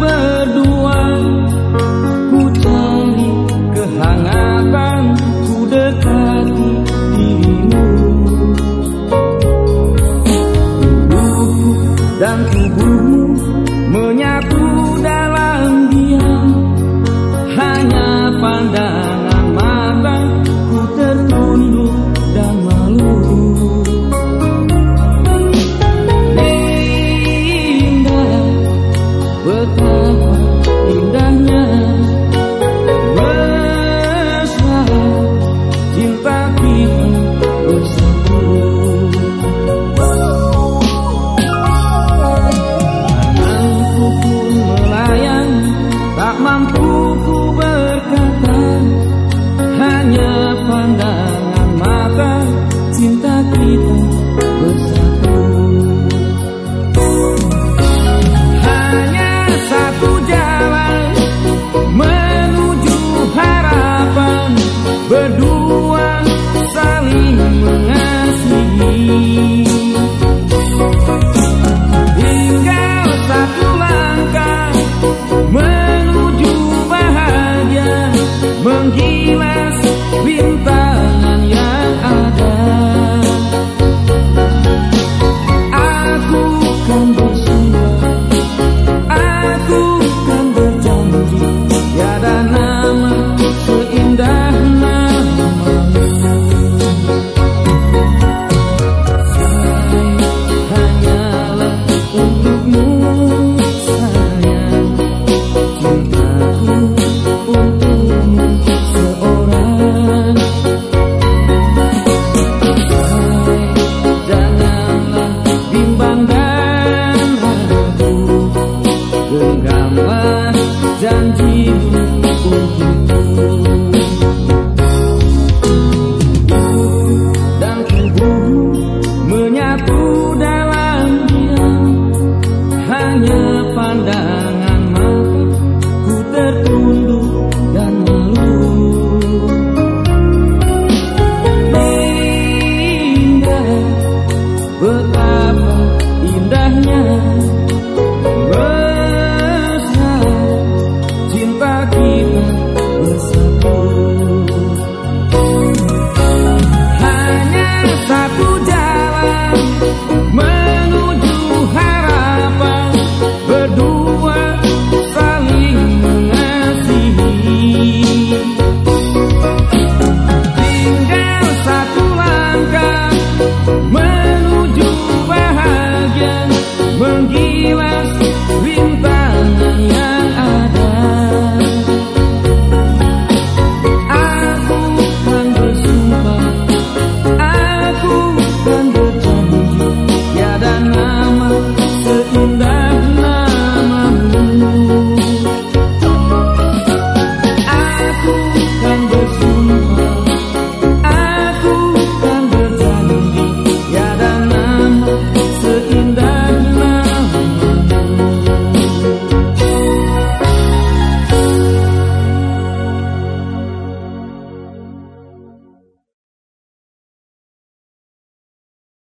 Bye. Oh. But